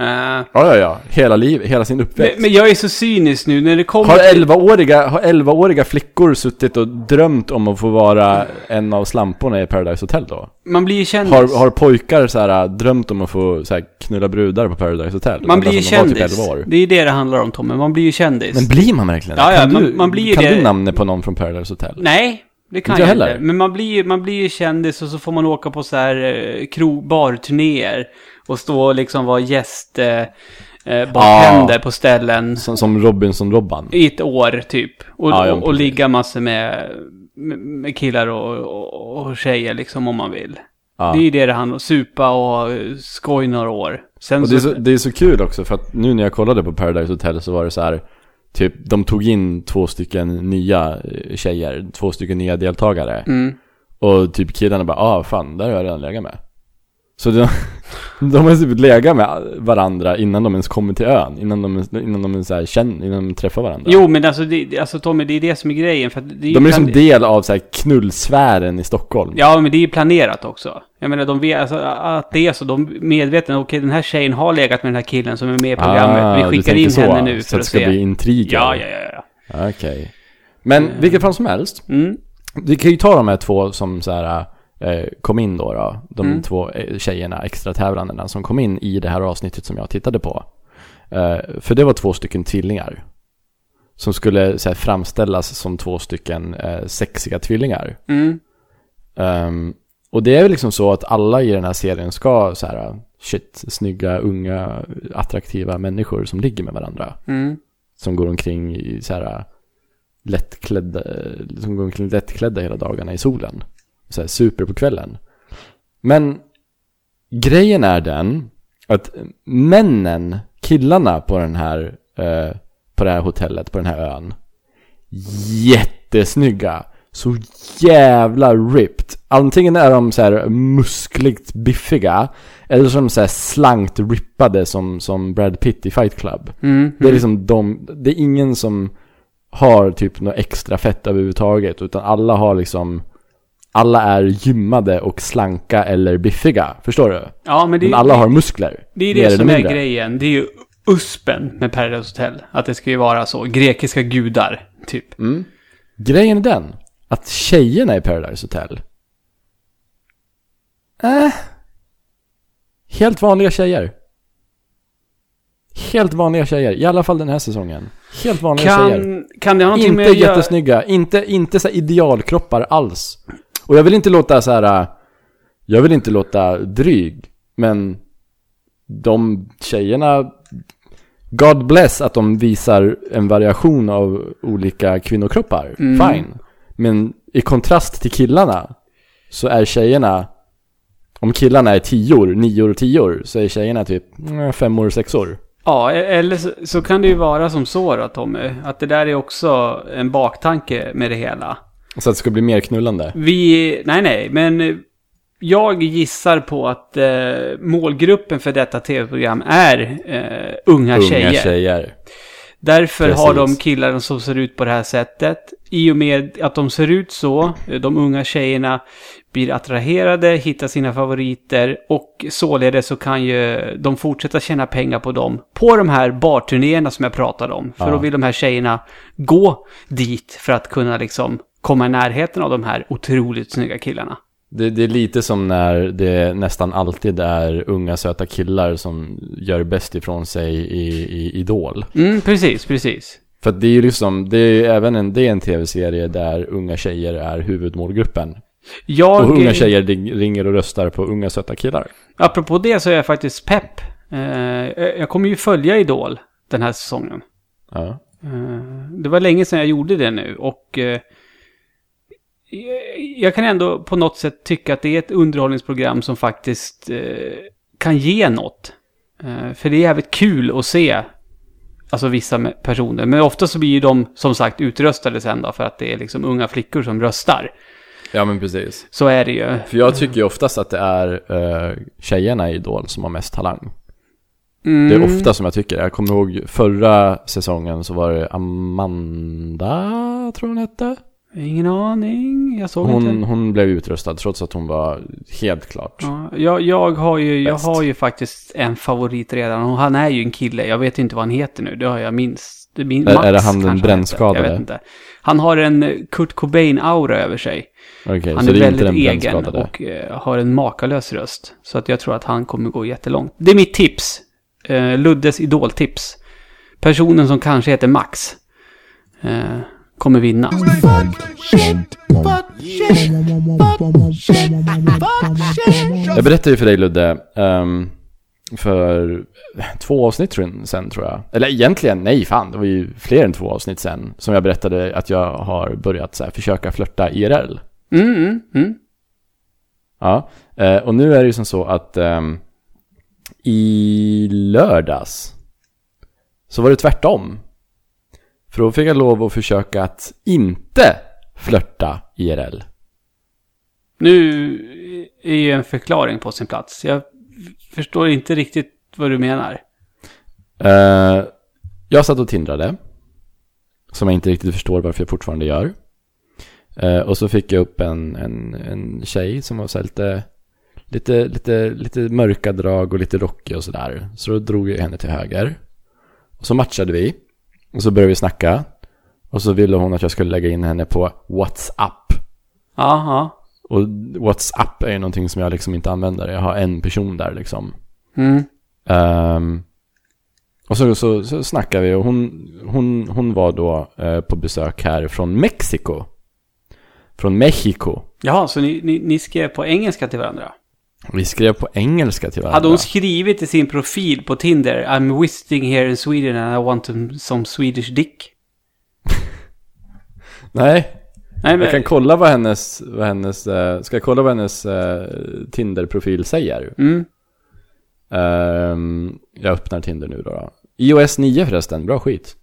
Eh, Ja, ja, ja. Hela liv, hela sin men, uppväxt. men jag är så cynisk nu när det kommer... Har till- 11-åriga, har 11-åriga flickor suttit och drömt om att få vara en av slamporna i Paradise Hotel då? Man blir ju kändis. Har, har pojkar så här, drömt om att få så här, knulla brudar på Paradise Hotel? man blir ju var typ kändis. 11 år. Det är det det handlar om Tommy, man blir ju kändis. Men blir man verkligen? Ja, ja, kan man- du, man blir ju kan det. du namnet på någon från Paradise Hotel? Nej, det kan Inte jag jag inte. heller. Men man blir, ju- man blir ju kändis och så får man åka på så här eh, krog, barturnéer. Och stå och liksom vara gäst, eh, eh, bartender på ställen. Som, som Robinson-Robban? I ett år typ. Och, ja, och, och ligga massor med, med, killar och, och, och tjejer liksom om man vill. Ja. Det är ju det det handlar om. Supa och eh, skoj några år. Sen Och det är, så... så, det är så kul också för att nu när jag kollade på Paradise Hotel så var det så här Typ, de tog in två stycken nya eh, tjejer, två stycken nya deltagare Mm. Och typ killarna bara, ah fan, där har jag redan legat med Så de, de har typ legat med varandra innan de ens kommer till ön. Innan de, innan de ens så här känner, innan de träffar varandra. Jo, men alltså, det, alltså Tommy, det är det som är grejen. För det är de är liksom del av så här knullsfären i Stockholm. Ja, men det är ju planerat också. Jag menar, de vet, alltså, att det är så. De är medvetna. Okej, den här tjejen har legat med den här killen som är med i programmet. Ah, Vi skickar in så, henne nu så för att att det ska se. bli intriger. Ja, ja, ja, ja. Okej. Men vilket fall som helst. Mm. Vi kan ju ta de här två som så här, kom in då, då. De Mm. två eh, tjejerna, extra tävlandena som kom in i det här avsnittet som jag tittade på. Eh, för det var två stycken tvillingar. Som skulle här, framställas som två stycken eh, sexiga tvillingar. Mm. Ehm, och det är väl liksom så att alla i den här serien ska så här, shit, snygga, unga, attraktiva människor som ligger med varandra. Mm. Som går omkring i så här lättklädda, som går omkring lättklädda hela dagarna i solen. Så här super på kvällen. Men grejen är den att männen, killarna på den här, eh, på det här hotellet, på den här ön. Jättesnygga. Så jävla ripped. Antingen är de så här muskligt biffiga. Eller så är de så här slankt rippade som, som Brad Pitt i Fight Club. Mm. Det är liksom de, det är ingen som har typ något extra fett överhuvudtaget. Utan alla har liksom, alla är gymmade och slanka eller biffiga. Förstår du? Ja, men det, Men alla har muskler. det är det som är grejen. Det är ju uspen med Paradise Hotel. Att det ska ju vara så. Grekiska gudar, typ. Mm. Grejen är den, att tjejerna i Paradise Hotel, äh, helt vanliga tjejer. Helt vanliga tjejer, i alla fall den här säsongen. Helt vanliga tjejer. Kan, kan det ha någonting Inte med att göra- jättesnygga, inte, inte så idealkroppar alls. Och jag vill inte låta så här. äh, jag vill inte låta dryg, men de tjejerna, God bless att de visar en variation av olika kvinnokroppar, Mm. fine. Men i kontrast till killarna, så är tjejerna, om killarna är tior, nior och tior, så är tjejerna typ mm, femmor och sexor. Ja, e- eller så, så kan det ju vara som så då, Tommy. Att det där är också en baktanke med det hela. Så att det ska bli mer knullande. Vi, nej nej, men jag gissar på att eh, målgruppen för detta tv-program är eh, unga, Unga tjejer. tjejer. Därför Precis. har de killar som ser ut på det här sättet. I och med att de ser ut så, eh, de unga tjejerna blir attraherade, hittar sina favoriter och således så kan ju de fortsätta tjäna pengar på dem på de här barturnéerna som jag pratade om. För Ja. då vill de här tjejerna gå dit för att kunna liksom komma i närheten av de här otroligt snygga killarna. Det, det är lite som när det nästan alltid är unga söta killar som gör bäst ifrån sig i, i Idol. Mm, precis, precis. För det är ju liksom, det är även en, det är en tv-serie där unga tjejer är huvudmålgruppen. Jag, Och unga tjejer ring- ringer och röstar på unga söta killar. Apropå det så är jag faktiskt pepp. Eh, jag kommer ju följa Idol den här säsongen. Ja. Eh, Det var länge sedan jag gjorde det nu och eh, jag- kan ändå på något sätt tycka att det är ett underhållningsprogram som faktiskt eh, kan ge något. Eh, För det är jävligt kul att se alltså vissa personer. Men ofta så blir ju de som sagt utröstade sen då för att det är liksom unga flickor som röstar. ja, men precis. Så är det ju. För jag tycker ju oftast att det är uh, tjejerna i Idol som har mest talang. Mm. Det är ofta som jag tycker. Jag kommer ihåg förra säsongen så var det Amanda, tror hon hette. Ingen aning, jag såg Hon, inte. hon blev utröstad trots att hon var helt klart. Ja, jag, jag, har ju, jag har ju faktiskt en favorit redan och han är ju en kille. Jag vet inte vad han heter nu. Det har jag minst. Det min, Är- Mats är det han den brännskadade? Jag vet inte. Han har en eh, Kurt Cobain-aura över sig. Okej, Han är, är väldigt egen och eh, har en makalös röst. Så att jag tror att han kommer gå jättelångt. Det är mitt tips. Eh, Luddes idoltips. Personen som kanske heter Max. Kommer vinna. Jag berättade ju för dig Ludde, ehm, för två avsnitt sen tror jag. Eller egentligen, nej fan, det var ju fler än två avsnitt sen. Som jag berättade att jag har börjat så här, försöka flörta IRL. Mm, mm, mm. Ja, eh, och nu är det ju som så att ehm, i lördags så var det tvärtom. För då fick jag lov att försöka att inte flörta IRL. Nu är ju en förklaring på sin plats. Jag förstår inte riktigt vad du menar. Eh, jag satt och tindrade. Som jag inte riktigt förstår varför jag fortfarande gör. Eh, och så fick jag upp en, en, en tjej som var så lite, lite, lite, lite mörka drag och lite rockig och sådär. Så då drog jag henne till höger. Och så matchade vi. Och så började vi snacka. Och så ville hon att jag skulle lägga in henne på WhatsApp. Ja. Och WhatsApp är ju någonting som jag liksom inte använder. Jag har en person där liksom. Mm. Ehm, och så, så, så snackade vi och hon, hon, hon var då eh, på besök här från Mexiko. Från Mexiko. Jaha, så ni, ni, ni skrev på engelska till varandra? Vi skrev på engelska till varandra. Hade hon skrivit i sin profil på Tinder I'm visiting here in Sweden and I want some- Swedish dick? Nej, Nej, men... jag kan kolla vad hennes, vad hennes eh, ska jag kolla vad hennes eh, Tinder-profil säger? Mm. Ehm, jag öppnar Tinder nu då, då. iOS 9 förresten, bra skit.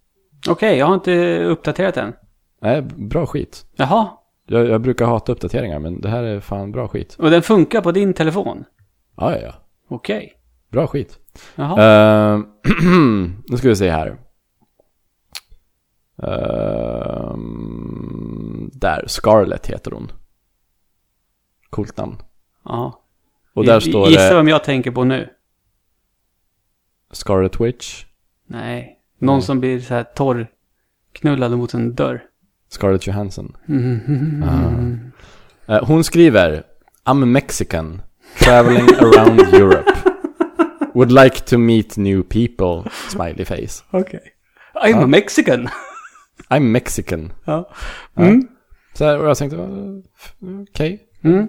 Okej, jag har inte uppdaterat den. Nej, bra skit. Jaha, Jag, jag brukar hata uppdateringar, men det här är fan bra skit. och den funkar på din telefon? Ja, ja, ja. Okej. Bra skit. Jaha. Ehm, nu ska vi se här. Ehm, där, Scarlett heter hon. Coolt namn. Ja. Och där Gi- står Gissa det vem jag tänker på nu? Scarlet Witch, Nej. Någon Nej. som blir så här torr knullad mot en dörr. Scarlett Johansson. Eh, hon skriver I'm a Mexican, traveling around Europe. Would like to meet new people, smiley face. Okej. I'm Ja. a mexican. I'm Mexican. ja. Ja. Mm. Så här, och jag tänkte, okej. Mm.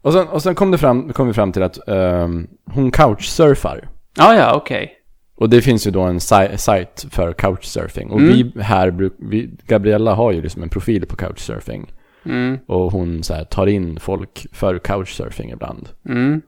Och sen, och sen kom, det fram, kom vi fram till att ehm, hon couchsurfar. Ja, ja, okej. Och det finns ju då en si- sajt för couchsurfing. Och Mm. vi här, bruk, vi, Gabriella har ju liksom en profil på couchsurfing. Mm. Och hon så här, tar in folk för couchsurfing ibland. Mm.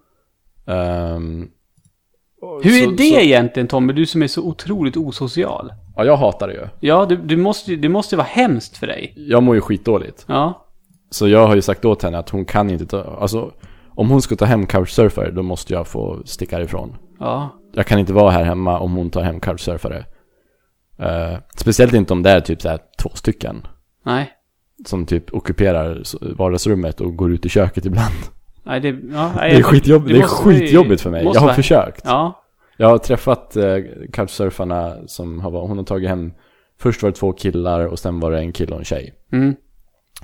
Och Hur är så- det så- egentligen Tommy? Du som är så otroligt osocial. Ja, jag hatar det ju. Ja, du, du måste, det måste ju vara hemskt för dig. Jag mår ju skitdåligt. Ja. Så jag har ju sagt åt henne att hon kan inte ta, alltså om hon ska ta hem couchsurfare då måste jag få sticka härifrån. Ja. Jag kan inte vara här hemma om hon tar hem couchsurfare. Eh, speciellt inte om det är typ så här två stycken. Nej. Som typ ockuperar vardagsrummet och går ut i köket ibland. Nej, det... Ja, Det är, skitjobb, det är måste vara- skitjobbigt för mig. Jag har vara- försökt. Ja. Jag har träffat eh, couchsurfarna som har varit, hon har tagit hem, först var det två killar och sen var det en kille och en tjej. Mm.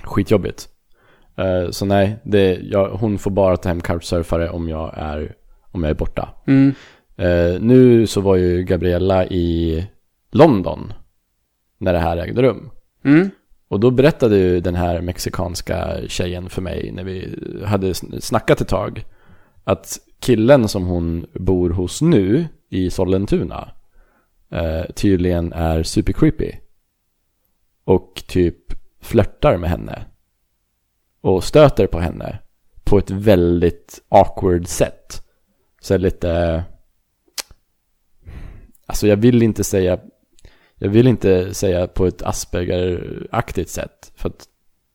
Skitjobbigt. Eh, så nej, det, jag, hon får bara ta hem couchsurfare om jag är, om jag är borta. Mm. Eh, nu så var ju Gabriella i London när det här ägde rum. Mm. Och då berättade ju den här mexikanska tjejen för mig när vi hade sn- snackat ett tag att killen som hon bor hos nu i Sollentuna eh, tydligen är super creepy. Och typ flörtar med henne. Och stöter på henne på ett väldigt awkward sätt. Så lite... Alltså jag vill inte säga jag vill inte säga på ett Asperger-aktigt sätt. För att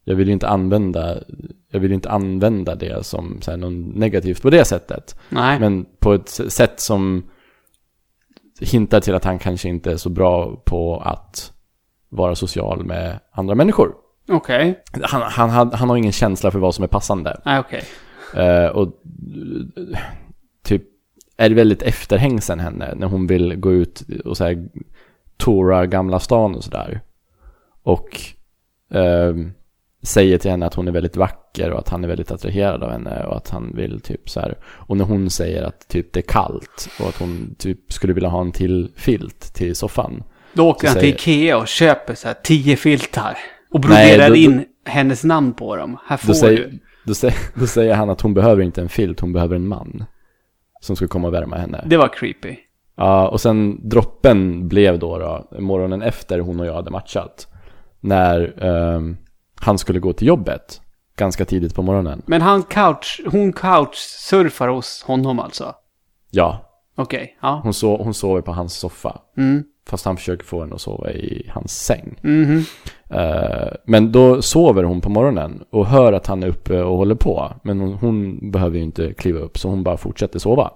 jag vill ju inte använda, jag vill inte använda det som så här, något negativt på det sättet. Nej. Men på ett sätt som hintar till att han kanske inte är så bra på att vara social med andra människor. Okej. Han, han, han, han har ingen känsla för vad som är passande. Nej, okej. Eh, och är väldigt efterhängsen henne när hon vill gå ut och så här toura Gamla stan och sådär. Och eh, säger till henne att hon är väldigt vacker och att han är väldigt attraherad av henne och att han vill typ så här. Och när hon säger att typ det är kallt och att hon typ skulle vilja ha en till filt till soffan. Då åker han till säger- Ikea och köper så här tio filtar. Och broderar in hennes namn på dem. Här får Då säger, du. då, säger, då säger han att hon behöver inte en filt, hon behöver en man. Som ska komma och värma henne. Det var creepy. Ja, och sen droppen blev då, då morgonen efter hon och jag hade matchat. När ehm, han skulle gå till jobbet. Ganska tidigt på morgonen. Men han couch, hon couch surfar hos honom alltså? Ja, Okej, ja. hon, so hon sover på hans soffa. Mm. Fast han försöker få henne att sova i hans säng. Eh, men då sover hon på morgonen och hör att han är uppe och håller på. Men hon, hon behöver ju inte kliva upp så hon bara fortsätter sova.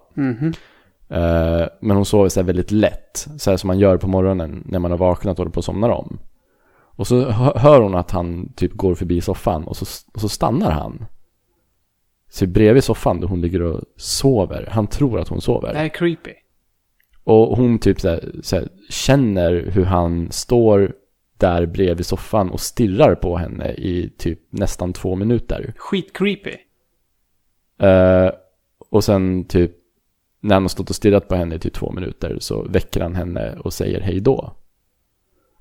Eh, men hon sover så här väldigt lätt. Så här som man gör på morgonen när man har vaknat och håller på att somna om. Och så hö- hör hon att han typ går förbi soffan och så, och så stannar han. Så bredvid soffan där hon ligger och sover. Han tror att hon sover. Det här är creepy. Och hon typ så här, så här, känner hur han står där bredvid soffan och stirrar på henne i typ nästan två minuter. Skitcreepy. Eh, och sen typ när han har stått och stirrat på henne i typ två minuter så väcker han henne och säger hej då.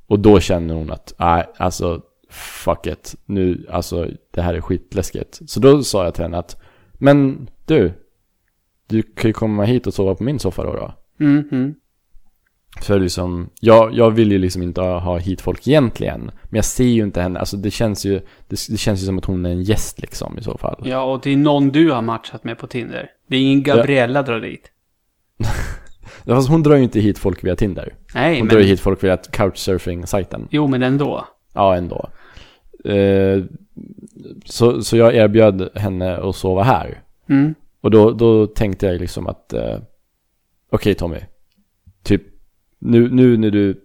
Och då känner hon att, nej, alltså fuck it. Nu, alltså det här är skitläskigt. Så då sa jag till henne att, men du, du kan ju komma hit och sova på min soffa då. då. Mhm. För liksom, jag, jag vill ju liksom inte ha, hit folk egentligen. Men jag ser ju inte henne, alltså det känns ju, det, det känns ju som att hon är en gäst liksom i så fall. Ja, och det är någon du har matchat med på Tinder. Det är ingen Gabriella drar dit. Ja, Fast hon drar ju inte hit folk via Tinder. Nej, Hon men... drar ju hit folk via couchsurfing-sajten. Jo, men ändå. Ja, ändå. Eh, så, så jag erbjöd henne att sova här. Mm. Och då, då tänkte jag liksom att, eh, okej Tommy, typ nu, nu när du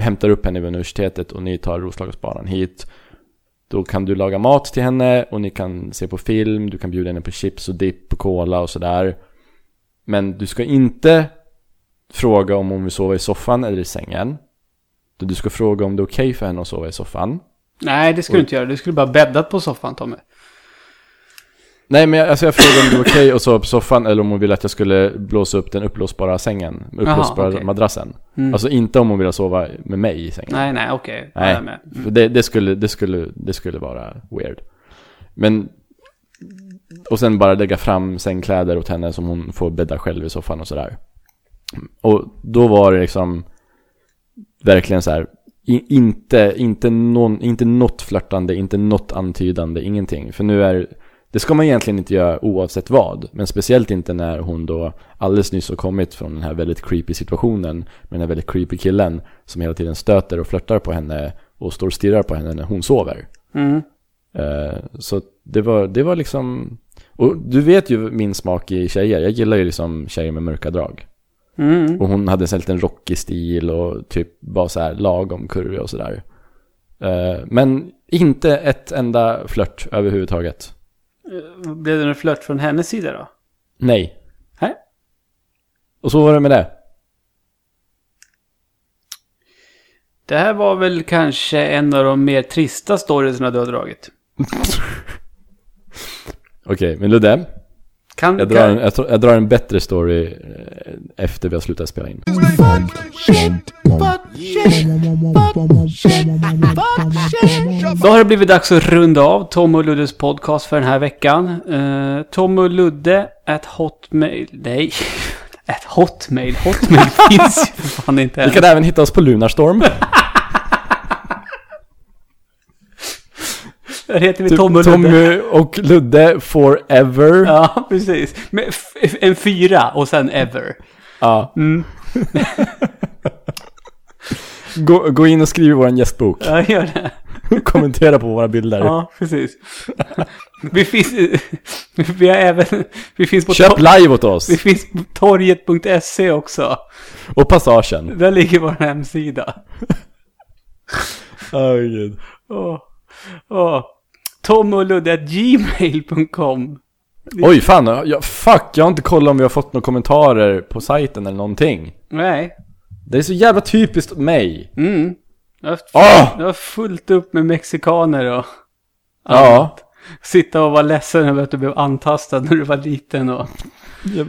hämtar upp henne vid universitetet och ni tar Roslagsbanan hit, då kan du laga mat till henne och ni kan se på film, du kan bjuda henne på chips och dipp och cola och sådär. Men du ska inte fråga om hon vill sova i soffan eller i sängen. Du ska fråga om det är okej för henne att sova i soffan. Nej, det skulle du inte göra. Du skulle bara bäddat på soffan, Tommy. Nej men jag, alltså jag frågade om det var okej att sova på soffan eller om hon ville att jag skulle blåsa upp den uppblåsbara sängen. Uppblåsbara okej. madrassen. Mm. Alltså inte om hon ville sova med mig i sängen. Nej, nej, okej. Nej. Är med. Mm. För det, det, skulle, det, skulle, det skulle vara weird. Men... Och sen bara lägga fram sängkläder åt henne som hon får bädda själv i soffan och sådär. Och då var det liksom verkligen så här. Inte, inte, någon, inte något flörtande, inte något antydande, ingenting. För nu är det ska man egentligen inte göra oavsett vad. Men speciellt inte när hon då alldeles nyss har kommit från den här väldigt creepy situationen med den här väldigt creepy killen som hela tiden stöter och flörtar på henne och står och stirrar på henne när hon sover. Mm. Eh, så det var, det var liksom... Och du vet ju min smak i tjejer. Jag gillar ju liksom tjejer med mörka drag. Mm. Och hon hade en liten rockig stil och typ var så här lagom kurvig och sådär. Eh, men inte ett enda flört överhuvudtaget. Eh, Blev det en flört från hennes sida då? Nej. Nej. Och så var det med det. Det här var väl kanske en av de mer trista storiesna du har dragit. Okej, men Ludde. Kan, Jag drar, en, kan, jag, tror- jag drar en bättre story eh, efter vi har slutat spela in. Då har det blivit dags att runda av Tom och Luddes podcast för den här veckan. Uh, Tom och Ludde at hotmail... Nej. At hotmail. Hotmail finns ju för fan inte Ni än. kan även hitta oss på Lunarstorm. Där heter vi Typ Tom och Ludde. Tommy och Ludde forever. Ja. Ja, precis. Med en fyra och sen ever. Mm. Gå, gå in och skriv i vår gästbok. Ja, gör det. Kommentera på våra bilder. Ja, precis. Vi finns, vi har även, vi finns på, Köp live åt oss. vi finns på torget.se också. Och Passagen. Där ligger vår hemsida. Åh gud. Åh, åh. Tom och Ludde gmail.com. Oj fan, jag, fuck jag har inte kollat om vi har fått några kommentarer på sajten eller någonting. Nej. Det är så jävla typiskt mig. Mm. Jag har, jag har fullt upp med mexikaner och Ja. sitta och vara ledsen över att du blev antastad när du var liten och...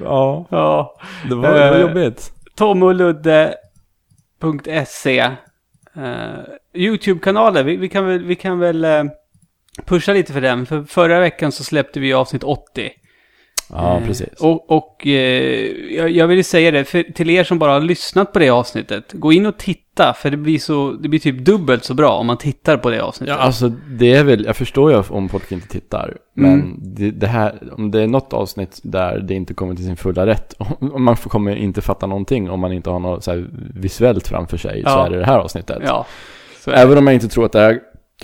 Ja, Ja. det var, det var Eh, jobbigt. tomoludde.se uh, YouTube-kanaler, vi, vi kan väl, vi kan väl eh, pusha lite för den. För förra veckan så släppte vi avsnitt 80. Ja, precis. Och, och eh, jag, jag vill säga det, för, till er som bara har lyssnat på det avsnittet, gå in och titta, för det blir, så, det blir typ dubbelt så bra om man tittar på det avsnittet. Ja, alltså det är väl, jag förstår ju om folk inte tittar. Men Mm. det, det här, om det är något avsnitt där det inte kommer till sin fulla rätt. Om man kommer inte fatta någonting om man inte har något så här visuellt framför sig. Så Ja. är det det här avsnittet. Ja. Så, Även om jag inte tror att det här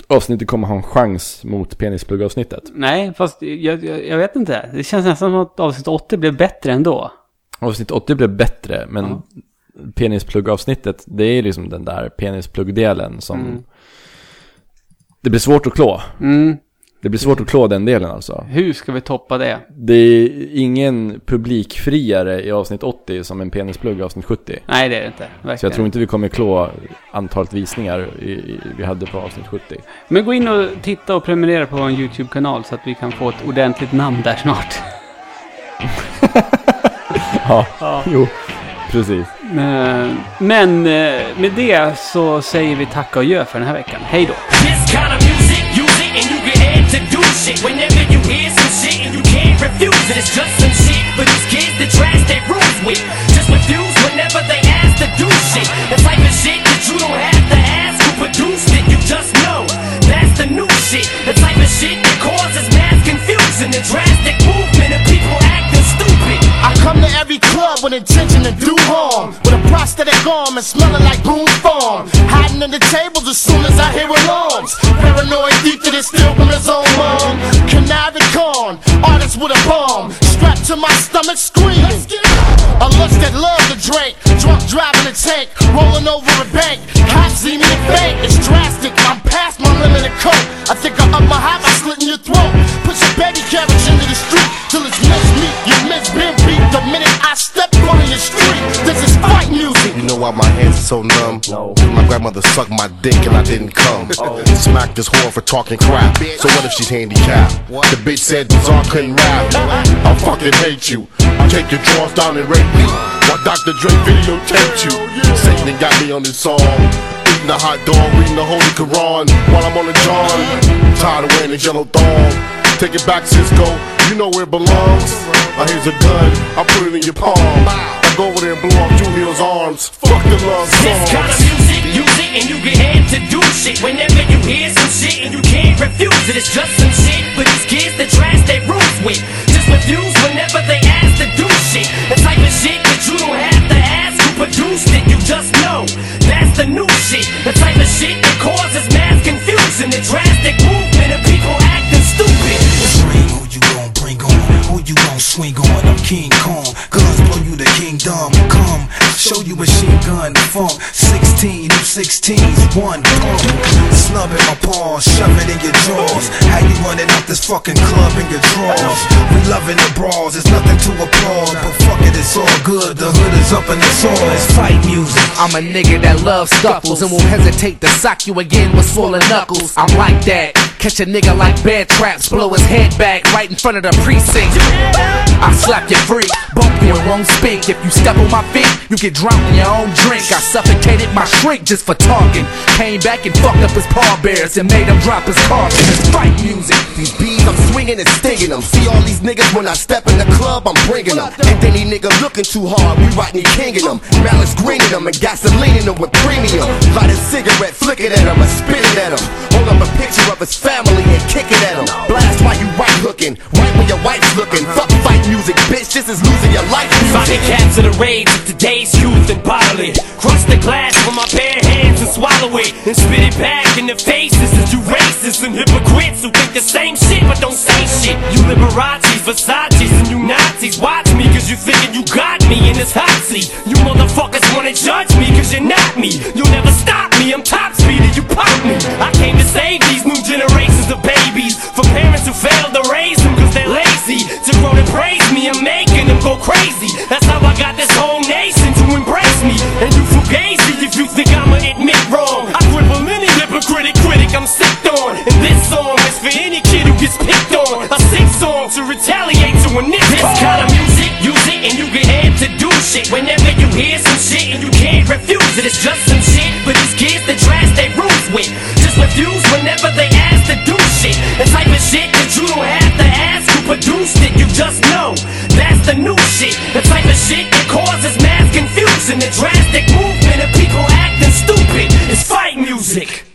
avsnittet kommer ha en chans mot penisplugg-avsnittet. Nej, fast jag, jag, jag vet inte. Det känns nästan som att avsnitt 80 blev bättre ändå. Avsnitt 80 blev bättre, men Ja. penisplugg-avsnittet, det är liksom den där penisplugg-delen som... Mm. Det blir svårt att klå. Mm. Det blir svårt att klå den delen alltså. Hur ska vi toppa det? Det är ingen publikfriare i avsnitt 80 som en penisplugg i avsnitt 70. Nej, det är det inte. Verkligen. Så jag tror inte vi kommer klå antalet visningar i, i, vi hade på avsnitt 70. Men gå in och titta och prenumerera på vår YouTube-kanal så att vi kan få ett ordentligt namn där snart. Ja, Ja. jo, precis. Men, men eh, med det så säger vi tack och gör för den här veckan. Hej då! Shit. Whenever you hear some shit and you can't refuse it, it's just some shit for these kids to trash their rules with. Just refuse whenever they ask to do shit. The type of shit that you don't have to ask who produced it, you just know. That's the new shit. The type of shit that causes mass confusion, the drastic every club with intention to do harm. With a prosthetic arm and smelling like Boone's Farm. Hiding under tables as soon as I hear alarms. Paranoid deep to this still from his own mom. Conniving con, artist with a bomb. Strapped to my stomach screaming. A lust that love to drink. Drunk driving a tank. Rolling over a bank. Cops see me and faint. It's drastic. I'm past my limit of coke. I think I'm up my high by slitting your throat. Put your baby carriage into the street till it's mincemeat. You miss been beat the minute I step on your street. This is fight music. You know why my hands are so numb? No. My grandmother sucked my dick and I didn't come. Oh. Smacked this whore for talking crap. So what if she's handicapped? The bitch said Bizarre couldn't rap. I fucking hate you. Take your drawers down and rape me. While Dr. Dre videotaped you. Satan got me on this song. Eating a hot dog, reading the Holy Quran while I'm on the John. Tired of wearing this yellow thong. Take it back, Cisco. You know where it belongs. Now here's a gun. I put it in your palm. I go over there and blow off Julia's arms. Fuck the love This kind of music, use it and you can introduce shit. Whenever you hear some shit and you can't refuse it, it's just some shit for these kids that trash their rules with. Just refuse whenever they ask to do shit. The type of shit that you don't have to ask who produced it, you just know. That's the new shit. The swing on. I'm King Kong, guns blow you the kingdom. Come, show you machine gun funk. 16, you 16s, one pump. Snub in my paws, shove it in your jaws. How you running out this fucking club in your drawers? We loving the brawls, it's nothing to applaud. But fuck it, it's all good. The hood is up and it's all. It's fight music. I'm a nigga that loves scuffles and won't hesitate to sock you again with swollen knuckles. I'm like that. Catch a nigga like bear traps, blow his head back right in front of the precinct. I slap you free, bump you won't speak. If you step on my feet, you get drowned in your own drink. I suffocated my shrink just for talking. Came back and fucked up his pallbearers and made him drop his caution. It's fight music. These bees, I'm swinging and stinging them. See all these niggas when I step in the club, I'm bringing them. And any nigga looking too hard, we me kinging them. Malice greening them and gasoline in them with premium. Light a cigarette, flick it at him, and spit it at him. Hold up a picture of his family and kick it at him. Blast while you right hooking, right when your wife's looking. Fuck fight music, bitch, this is losing your life music. can capture the rage of today's youth and bottle Crush the glass with my bare hands and swallow it And spit it back in the faces of you racists and hypocrites Who think the same shit but don't say shit You Liberace's, Versace's and you Nazis Watch me cause you thinking you got me in this hot seat You motherfuckers wanna judge me cause you're not me You'll never stop me, I'm top speed and you pop me. I came to save these new generations of babies. From parents who failed to raise them cause they're lazy. To grow to praise me, I'm making them go crazy. That's how I got this whole nation to embrace me. And you fugazi if you think I'ma admit wrong. I cripple any hypocritic critic I'm sick on. And this song is for any kid who gets picked on. A sick song to retaliate to a nigga This kind of music, use it and you get amped to do shit. Whenever you hear some shit and you can't refuse it It's just kids that trash they rules with. Just refuse whenever they ask to do shit. The type of shit that you don't have to ask, to produced it, you just know. That's the new shit. The type of shit that causes mass confusion. The drastic movement of people acting stupid. It's fight music.